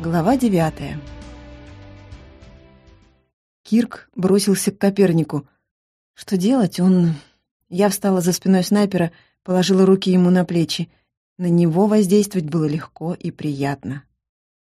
Глава девятая. Кирк бросился к Копернику. Что делать? Он... Я встала за спиной снайпера, положила руки ему на плечи. На него воздействовать было легко и приятно.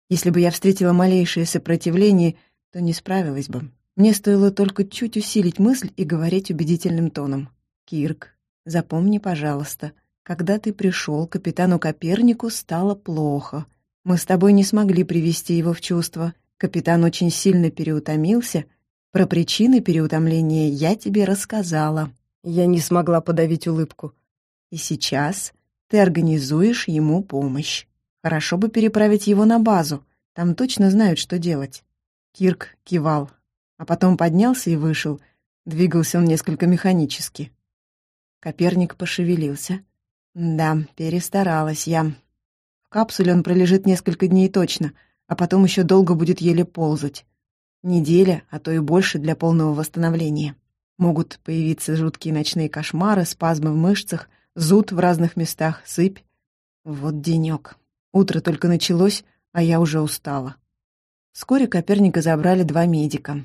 Если бы я встретила малейшее сопротивление, то не справилась бы. Мне стоило только чуть усилить мысль и говорить убедительным тоном. «Кирк, запомни, пожалуйста, когда ты пришел, капитану Копернику стало плохо. Мы с тобой не смогли привести его в чувство. Капитан очень сильно переутомился. Про причины переутомления я тебе рассказала». Я не смогла подавить улыбку. «И сейчас ты организуешь ему помощь. Хорошо бы переправить его на базу. Там точно знают, что делать». Кирк кивал, а потом поднялся и вышел. Двигался он несколько механически. Коперник пошевелился. Да, перестаралась я. В капсуле он пролежит несколько дней точно, а потом еще долго будет еле ползать. Неделя, а то и больше для полного восстановления. Могут появиться жуткие ночные кошмары, спазмы в мышцах, зуд в разных местах, сыпь. Вот денек. Утро только началось, а я уже устала. Вскоре Коперника забрали два медика.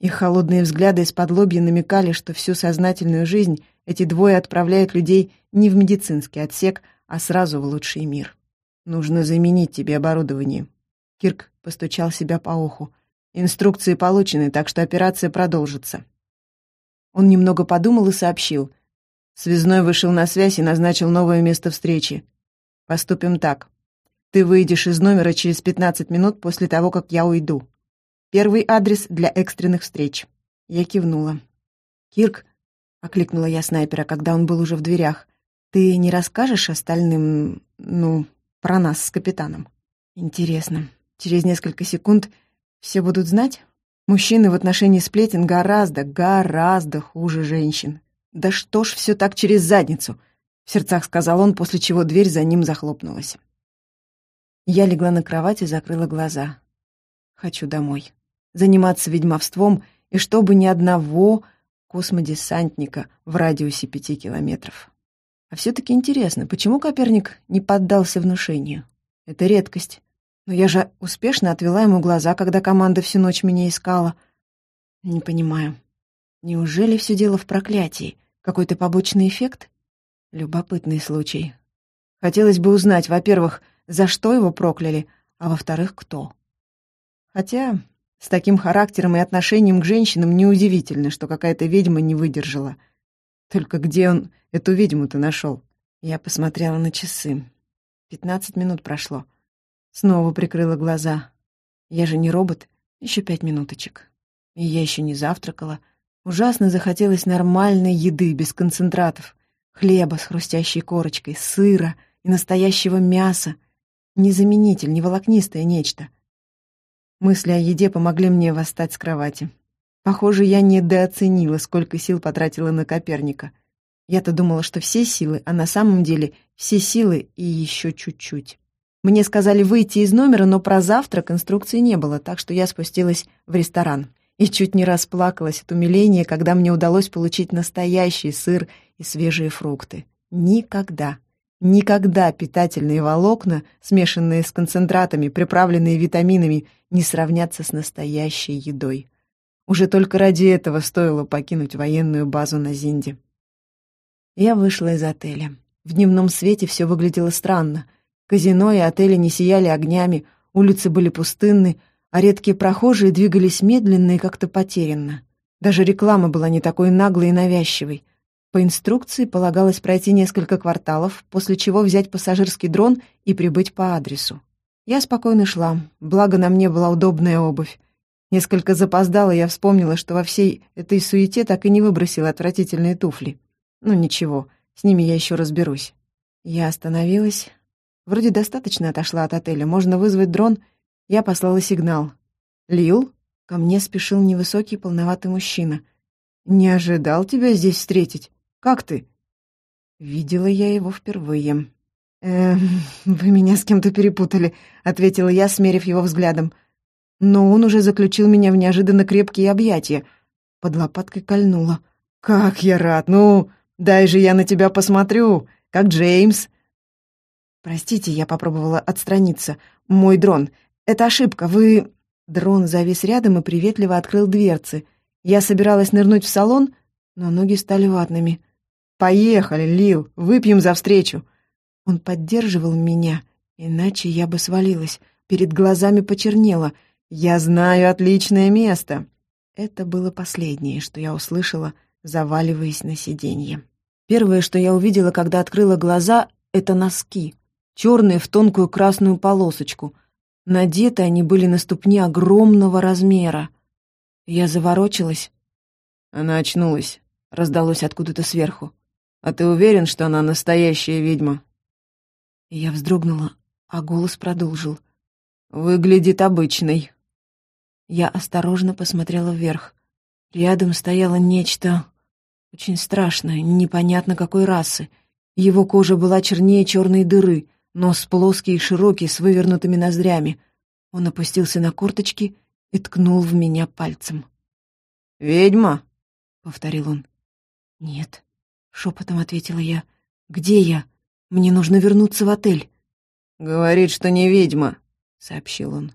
Их холодные взгляды из-под лобья намекали, что всю сознательную жизнь эти двое отправляют людей не в медицинский отсек, а сразу в лучший мир. «Нужно заменить тебе оборудование». Кирк постучал себя по уху. «Инструкции получены, так что операция продолжится». Он немного подумал и сообщил. Связной вышел на связь и назначил новое место встречи. «Поступим так. Ты выйдешь из номера через 15 минут после того, как я уйду. Первый адрес для экстренных встреч». Я кивнула. «Кирк, — окликнула я снайпера, когда он был уже в дверях. «Ты не расскажешь остальным, ну, про нас с капитаном?» «Интересно, через несколько секунд все будут знать?» Мужчины в отношении сплетен гораздо, гораздо хуже женщин. «Да что ж все так через задницу?» — в сердцах сказал он, после чего дверь за ним захлопнулась. Я легла на кровать и закрыла глаза. Хочу домой. Заниматься ведьмовством, и чтобы ни одного космодесантника в радиусе пяти километров. А все-таки интересно, почему Коперник не поддался внушению? Это редкость. Но я же успешно отвела ему глаза, когда команда всю ночь меня искала. Не понимаю. Неужели все дело в проклятии? Какой-то побочный эффект? Любопытный случай. Хотелось бы узнать, во-первых, за что его прокляли, а во-вторых, кто. Хотя с таким характером и отношением к женщинам неудивительно, что какая-то ведьма не выдержала. Только где он эту ведьму-то нашел? Я посмотрела на часы. Пятнадцать минут прошло. Снова прикрыла глаза. Я же не робот. Еще пять минуточек. И я еще не завтракала. Ужасно захотелось нормальной еды, без концентратов. Хлеба с хрустящей корочкой, сыра и настоящего мяса. Не заменитель, не волокнистое нечто — Мысли о еде помогли мне восстать с кровати. Похоже, я недооценила, сколько сил потратила на Коперника. Я-то думала, что все силы, а на самом деле все силы и еще чуть-чуть. Мне сказали выйти из номера, но про завтрак инструкции не было, так что я спустилась в ресторан. И чуть не расплакалась от умиления, когда мне удалось получить настоящий сыр и свежие фрукты. Никогда, никогда питательные волокна, смешанные с концентратами, приправленные витаминами, не сравнятся с настоящей едой. Уже только ради этого стоило покинуть военную базу на Зинде. Я вышла из отеля. В дневном свете все выглядело странно. Казино и отели не сияли огнями, улицы были пустынны, а редкие прохожие двигались медленно и как-то потерянно. Даже реклама была не такой наглой и навязчивой. По инструкции полагалось пройти несколько кварталов, после чего взять пассажирский дрон и прибыть по адресу. Я спокойно шла, благо на мне была удобная обувь. Несколько запоздала, я вспомнила, что во всей этой суете так и не выбросила отвратительные туфли. Ну ничего, с ними я еще разберусь. Я остановилась. Вроде достаточно отошла от отеля, можно вызвать дрон. Я послала сигнал. «Лил?» Ко мне спешил невысокий полноватый мужчина. «Не ожидал тебя здесь встретить. Как ты?» Видела я его впервые. «Эм, вы меня с кем-то перепутали», — ответила я, смерив его взглядом. Но он уже заключил меня в неожиданно крепкие объятия. Под лопаткой кольнуло. «Как я рад! Ну, дай же я на тебя посмотрю, как Джеймс!» «Простите, я попробовала отстраниться. Мой дрон. это ошибка, вы...» Дрон завис рядом и приветливо открыл дверцы. Я собиралась нырнуть в салон, но ноги стали ватными. «Поехали, Лил, выпьем за встречу!» Он поддерживал меня, иначе я бы свалилась. Перед глазами почернело. «Я знаю отличное место!» Это было последнее, что я услышала, заваливаясь на сиденье. Первое, что я увидела, когда открыла глаза, — это носки. Черные в тонкую красную полосочку. Надеты они были на ступне огромного размера. Я заворочилась. Она очнулась. Раздалось откуда-то сверху. «А ты уверен, что она настоящая ведьма?» Я вздрогнула, а голос продолжил. «Выглядит обычной». Я осторожно посмотрела вверх. Рядом стояло нечто очень страшное, непонятно какой расы. Его кожа была чернее черной дыры, нос плоский и широкий, с вывернутыми ноздрями. Он опустился на корточки и ткнул в меня пальцем. «Ведьма?» — повторил он. «Нет», — шепотом ответила я. «Где я? Мне нужно вернуться в отель». «Говорит, что не ведьма», — сообщил он.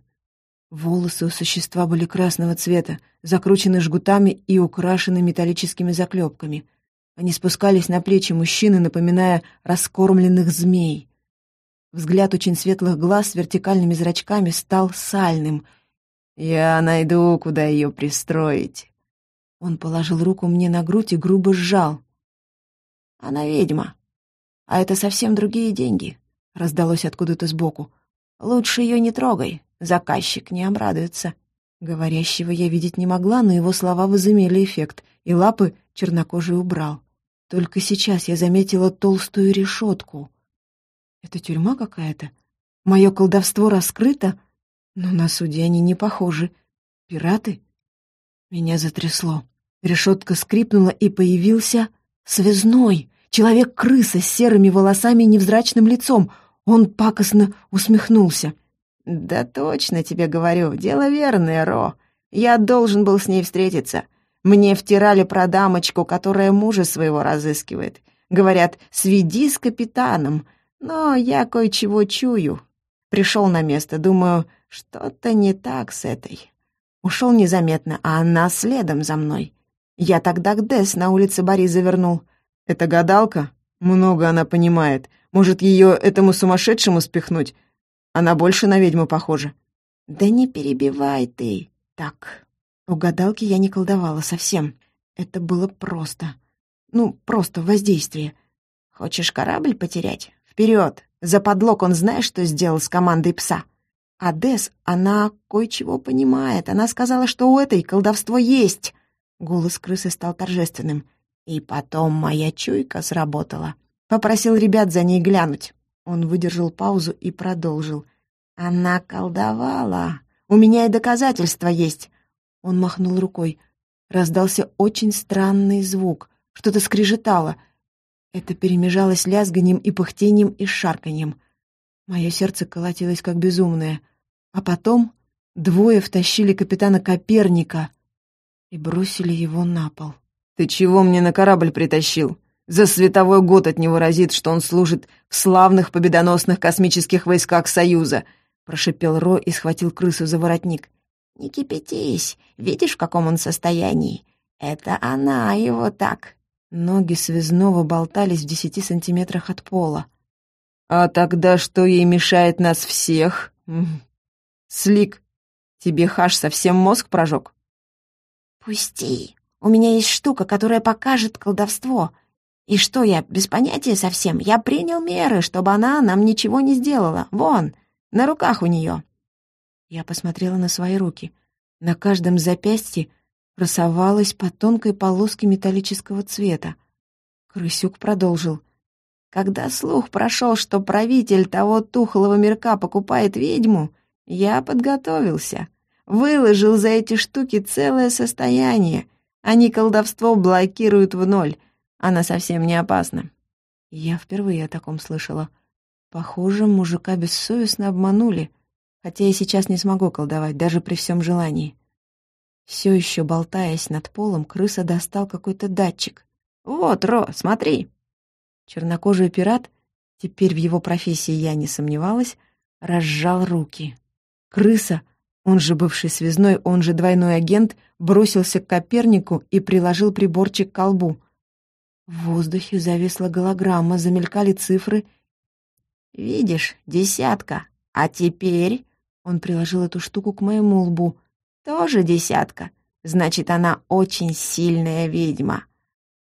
Волосы у существа были красного цвета, закручены жгутами и украшены металлическими заклепками. Они спускались на плечи мужчины, напоминая раскормленных змей. Взгляд очень светлых глаз с вертикальными зрачками стал сальным. «Я найду, куда ее пристроить». Он положил руку мне на грудь и грубо сжал. «Она ведьма. А это совсем другие деньги», — раздалось откуда-то сбоку. «Лучше ее не трогай, заказчик не обрадуется». Говорящего я видеть не могла, но его слова возымели эффект, и лапы чернокожий убрал. Только сейчас я заметила толстую решетку. Это тюрьма какая-то? Мое колдовство раскрыто? Но на суде они не похожи. Пираты? Меня затрясло. Решетка скрипнула, и появился связной. Человек-крыса с серыми волосами и невзрачным лицом. Он пакостно усмехнулся. «Да точно тебе говорю, дело верное, Ро. Я должен был с ней встретиться. Мне втирали про дамочку, которая мужа своего разыскивает. Говорят, сведи с капитаном. Но я кое-чего чую. Пришел на место, думаю, что-то не так с этой. Ушел незаметно, а она следом за мной. Я тогда к Дес на улице Бори завернул. Это гадалка? Много она понимает. Может, ее этому сумасшедшему спихнуть? Она больше на ведьму похожа. Да не перебивай ты. Так, у гадалки я не колдовала совсем. Это было просто. Ну, просто воздействие. Хочешь корабль потерять? Вперед! За подлог он знает, что сделал с командой пса. А Дес, она кое-чего понимает. Она сказала, что у этой колдовство есть. Голос крысы стал торжественным. И потом моя чуйка сработала. Попросил ребят за ней глянуть. Он выдержал паузу и продолжил. «Она колдовала. У меня и доказательства есть». Он махнул рукой. Раздался очень странный звук. Что-то скрежетало — это перемежалось лязганием и пыхтением и шарканьем. Мое сердце колотилось как безумное. А потом двое втащили капитана Коперника и бросили его на пол. «Ты чего мне на корабль притащил? За световой год от него разит, что он служит в славных победоносных космических войсках Союза!» Прошипел Ро и схватил крысу за воротник. «Не кипятись, видишь, в каком он состоянии? Это она его так Ноги связного болтались в десяти сантиметрах от пола. «А тогда что ей мешает нас всех?» «Слик, тебе хаш совсем мозг прожег?» «Пусти, у меня есть штука, которая покажет колдовство. И что я, без понятия совсем? Я принял меры, чтобы она нам ничего не сделала. Вон, на руках у нее». Я посмотрела на свои руки. На каждом запястье красовалась по тонкой полоске металлического цвета. Крысюк продолжил. «Когда слух прошел, что правитель того тухлого мирка покупает ведьму, я подготовился. Выложил за эти штуки целое состояние. Они колдовство блокируют в ноль. Она совсем не опасна». Я впервые о таком слышала. Похоже, мужика бессовестно обманули, хотя я сейчас не смогу колдовать, даже при всем желании. Все еще болтаясь над полом, крыса достал какой-то датчик. «Вот, Ро, смотри!» Чернокожий пират, теперь в его профессии я не сомневалась, разжал руки. Крыса, он же бывший связной, он же двойной агент, бросился к Копернику и приложил приборчик к колбу. В воздухе зависла голограмма, замелькали цифры. «Видишь, десятка. А теперь...» Он приложил эту штуку к моему лбу. «Тоже десятка. Значит, она очень сильная ведьма.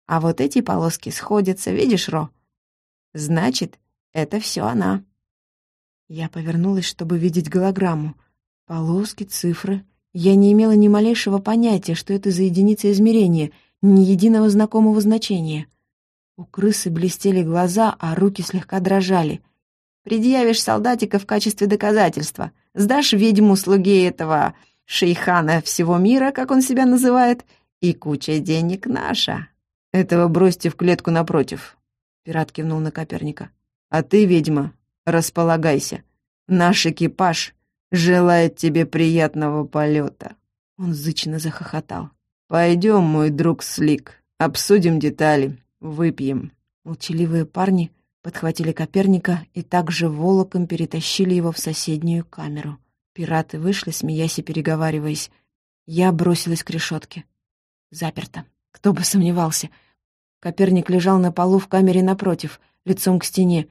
А вот эти полоски сходятся, видишь, Ро? Значит, это все она». Я повернулась, чтобы видеть голограмму. Полоски, цифры. Я не имела ни малейшего понятия, что это за единица измерения, ни единого знакомого значения. У крысы блестели глаза, а руки слегка дрожали. «Предъявишь солдатика в качестве доказательства. Сдашь ведьму слуге этого шейхана всего мира, как он себя называет, и куча денег наша». «Этого бросьте в клетку напротив», — пират кивнул на Коперника. «А ты, ведьма, располагайся. Наш экипаж желает тебе приятного полета». Он зычно захохотал. «Пойдем, мой друг Слик, обсудим детали, выпьем». Молчаливые парни подхватили Коперника и также волоком перетащили его в соседнюю камеру. Пираты вышли, смеясь и переговариваясь. Я бросилась к решетке. Заперто. Кто бы сомневался. Коперник лежал на полу в камере напротив, лицом к стене,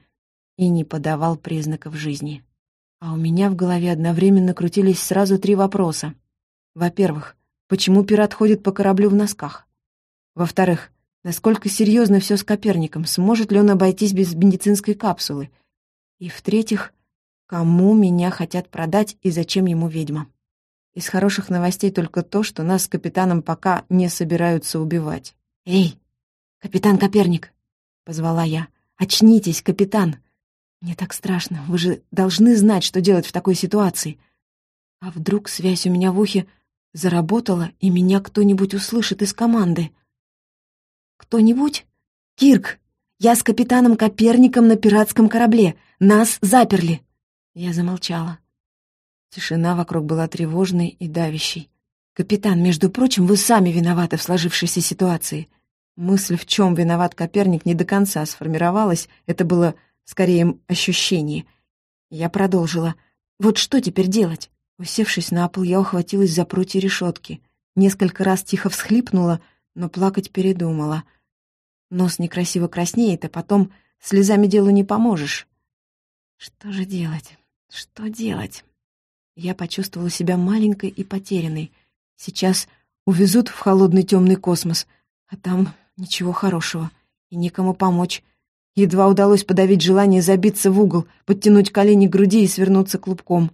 и не подавал признаков жизни. А у меня в голове одновременно крутились сразу три вопроса. Во-первых, почему пират ходит по кораблю в носках? Во-вторых, насколько серьезно все с Коперником, сможет ли он обойтись без медицинской капсулы? И в-третьих, кому меня хотят продать и зачем ему ведьма? Из хороших новостей только то, что нас с капитаном пока не собираются убивать. «Эй, капитан Коперник!» — позвала я. «Очнитесь, капитан! Мне так страшно. Вы же должны знать, что делать в такой ситуации. А вдруг связь у меня в ухе заработала, и меня кто-нибудь услышит из команды? Кто-нибудь? Кирк, я с капитаном Коперником на пиратском корабле. Нас заперли. Я замолчала. Тишина вокруг была тревожной и давящей. «Капитан, между прочим, вы сами виноваты в сложившейся ситуации». Мысль, в чем виноват Коперник, не до конца сформировалась. Это было скорее ощущение. Я продолжила. Вот что теперь делать? Усевшись на пол, я ухватилась за прутья решетки. Несколько раз тихо всхлипнула, но плакать передумала. Нос некрасиво краснеет, а потом слезами делу не поможешь. Что же делать? Что делать? Я почувствовала себя маленькой и потерянной. Сейчас увезут в холодный темный космос, а там ничего хорошего, и никому помочь. Едва удалось подавить желание забиться в угол, подтянуть колени к груди и свернуться клубком.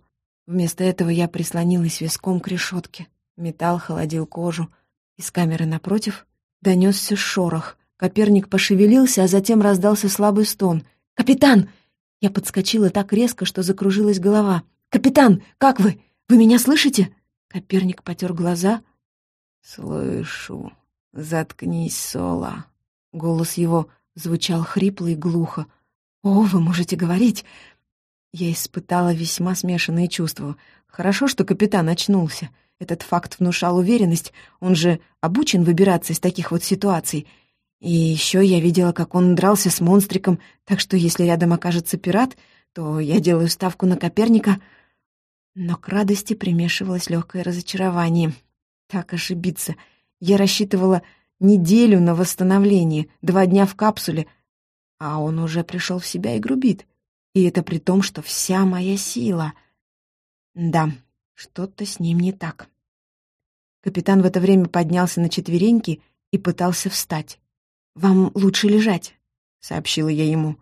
Вместо этого я прислонилась виском к решетке. Металл холодил кожу. Из камеры напротив донесся шорох. Коперник пошевелился, а затем раздался слабый стон. «Капитан!» Я подскочила так резко, что закружилась голова. «Капитан, как вы? Вы меня слышите?» Коперник потер глаза. «Слышу. Заткнись, Сола». Голос его звучал хрипло и глухо. «О, вы можете говорить!» Я испытала весьма смешанные чувства. Хорошо, что капитан очнулся. Этот факт внушал уверенность. Он же обучен выбираться из таких вот ситуаций. И еще я видела, как он дрался с монстриком, так что если рядом окажется пират, то я делаю ставку на Коперника. Но к радости примешивалось легкое разочарование. Так ошибиться. Я рассчитывала неделю на восстановление, два дня в капсуле, а он уже пришел в себя и грубит. И это при том, что вся моя сила... Да, что-то с ним не так. Капитан в это время поднялся на четвереньки и пытался встать. «Вам лучше лежать», — сообщила я ему.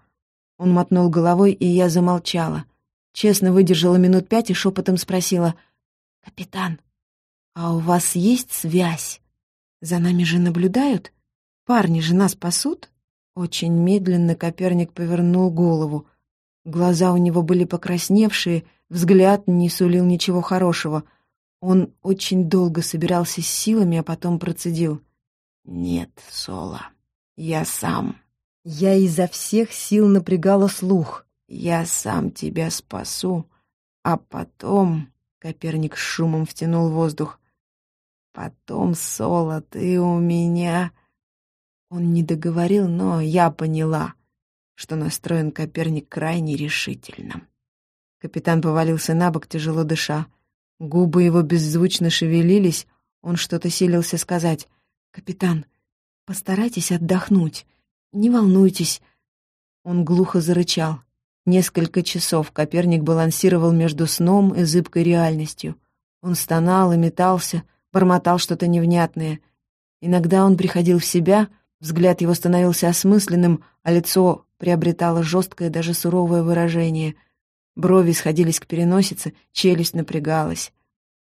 Он мотнул головой, и я замолчала. Честно выдержала минут пять и шепотом спросила. «Капитан, а у вас есть связь?» За нами же наблюдают? Парни же нас пасут?» Очень медленно Коперник повернул голову. Глаза у него были покрасневшие, взгляд не сулил ничего хорошего. Он очень долго собирался с силами, а потом процедил. «Нет, Соло, я сам». Я изо всех сил напрягала слух. «Я сам тебя спасу, а потом...» Коперник с шумом втянул воздух. Потом, Соло, ты у меня...» Он не договорил, но я поняла, что настроен Коперник крайне решительно. Капитан повалился на бок, тяжело дыша. Губы его беззвучно шевелились, он что-то силился сказать. «Капитан, постарайтесь отдохнуть. Не волнуйтесь». Он глухо зарычал. Несколько часов Коперник балансировал между сном и зыбкой реальностью. Он стонал и метался, бормотал что-то невнятное. Иногда он приходил в себя, взгляд его становился осмысленным, а лицо приобретало жесткое, даже суровое выражение — Брови сходились к переносице, челюсть напрягалась.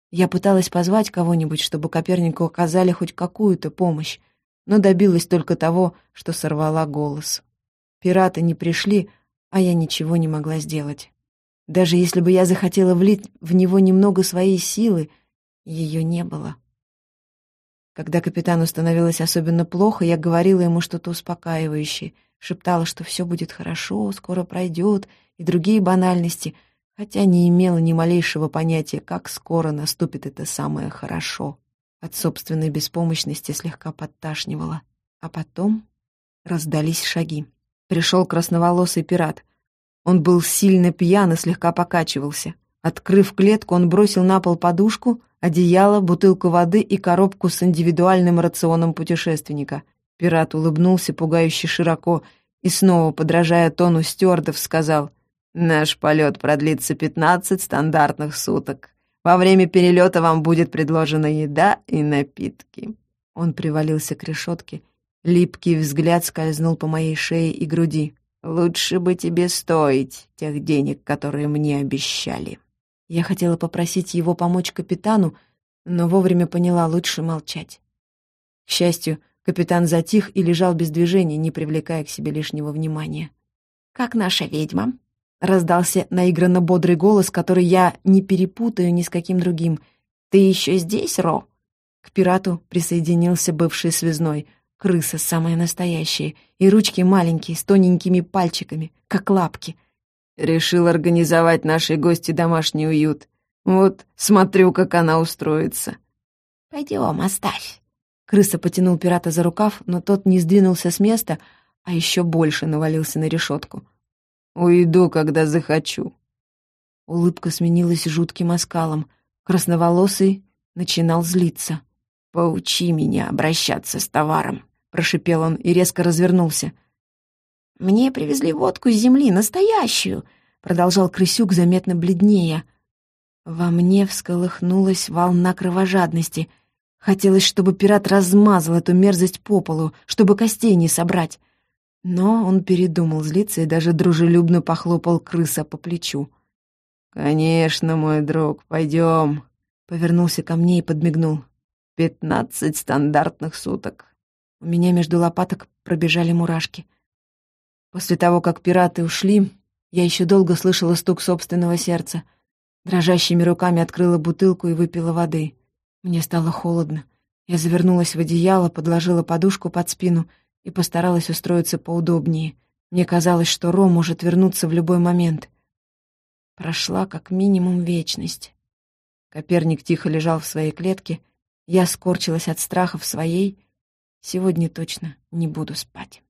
Я пыталась позвать кого-нибудь, чтобы Копернику оказали хоть какую-то помощь, но добилась только того, что сорвала голос. Пираты не пришли, а я ничего не могла сделать. Даже если бы я захотела влить в него немного своей силы, ее не было. Когда капитану становилось особенно плохо, я говорила ему что-то успокаивающее, шептала, что все будет хорошо, скоро пройдет, и другие банальности, хотя не имела ни малейшего понятия, как скоро наступит это самое «хорошо». От собственной беспомощности слегка подташнивала. А потом раздались шаги. Пришел красноволосый пират. Он был сильно пьян и слегка покачивался. Открыв клетку, он бросил на пол подушку, одеяло, бутылку воды и коробку с индивидуальным рационом путешественника. Пират улыбнулся пугающе широко и снова, подражая тону стюардов, сказал Наш полет продлится 15 стандартных суток. Во время перелета вам будет предложена еда и напитки». Он привалился к решетке. Липкий взгляд скользнул по моей шее и груди. «Лучше бы тебе стоить тех денег, которые мне обещали». Я хотела попросить его помочь капитану, но вовремя поняла, лучше молчать. К счастью, капитан затих и лежал без движения, не привлекая к себе лишнего внимания. «Как наша ведьма?» Раздался наигранно бодрый голос, который я не перепутаю ни с каким другим. «Ты еще здесь, Ро?» К пирату присоединился бывший связной. Крыса самая настоящая. И ручки маленькие, с тоненькими пальчиками, как лапки. Решил организовать нашей гости домашний уют. Вот смотрю, как она устроится. «Пойдем, оставь». Крыса потянул пирата за рукав, но тот не сдвинулся с места, а еще больше навалился на решетку. Уйду, когда захочу». Улыбка сменилась жутким оскалом. Красноволосый начинал злиться. «Поучи меня обращаться с товаром», — прошипел он и резко развернулся. «Мне привезли водку с земли, настоящую», — продолжал Крысюк заметно бледнее. Во мне всколыхнулась волна кровожадности. Хотелось, чтобы пират размазал эту мерзость по полу, чтобы костей не собрать. Но он передумал злиться и даже дружелюбно похлопал крыса по плечу. «Конечно, мой друг, пойдем», — повернулся ко мне и подмигнул. «Пятнадцать стандартных суток». У меня между лопаток пробежали мурашки. После того, как пираты ушли, я еще долго слышала стук собственного сердца. Дрожащими руками открыла бутылку и выпила воды. Мне стало холодно. Я завернулась в одеяло, подложила подушку под спину — и постаралась устроиться поудобнее. Мне казалось, что Ро может вернуться в любой момент. Прошла как минимум вечность. Коперник тихо лежал в своей клетке. Я скорчилась от страха в своей. Сегодня точно не буду спать.